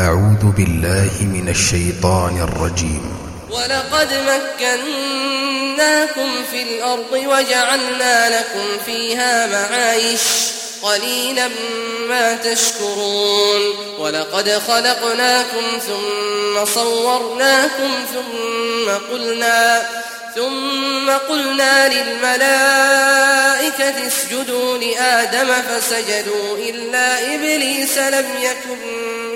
أعوذ بالله من الشيطان الرجيم. ولقد مكناكم في الأرض وجعلنا لكم فيها معايش قليلا ما تشكرون. ولقد خلقناكم ثم صورناكم ثم قلنا ثم قلنا للملائكة اسجدوا لآدم فسجدوا إلا إبليس لم يكن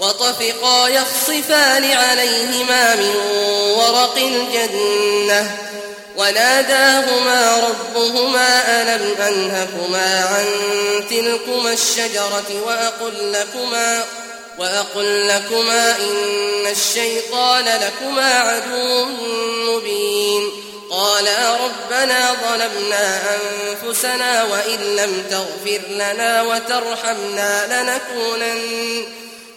وطفقا يخصفان عليهما من ورق الجنة. وناداهما ربهما ألم أنهكما عن تلكما الشجرة وأقل لكما وأقل لكما إن الشيطان لكما عدو مبين. قالا ربنا ظلمنا أنفسنا وإن لم تغفر لنا وترحمنا لنكونن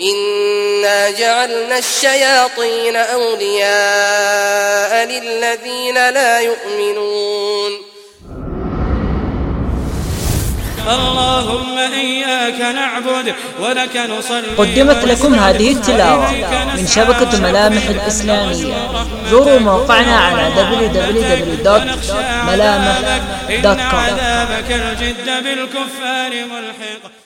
إنا جعلنا الشياطين أولياء للذين لا يؤمنون اللهم إياك نعبد ولك نصلي قدمت لكم هذه التلاوة من شبكة ملامح الإسلامية. زوروا موقعنا على www.ملامح.com عذابك الجد بالكفار ملحق.